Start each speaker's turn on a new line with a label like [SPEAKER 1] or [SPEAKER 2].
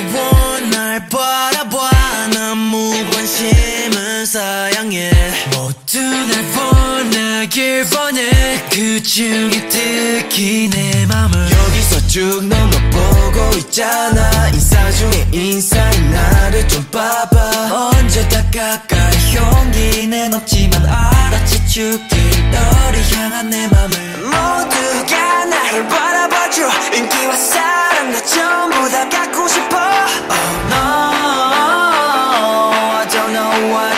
[SPEAKER 1] 무서워 날 바라봐. 난 무관심은 사양해. 모두 날 원하길 원해. 그 중에 특히 내 맘을. 여기서 쭉 넘어보고 있잖아. 인사 중에 인사인 나를 좀 봐봐. 먼저 다가갈 용기는 없지만 알아채 줄게 너를 향한 내 맘을 one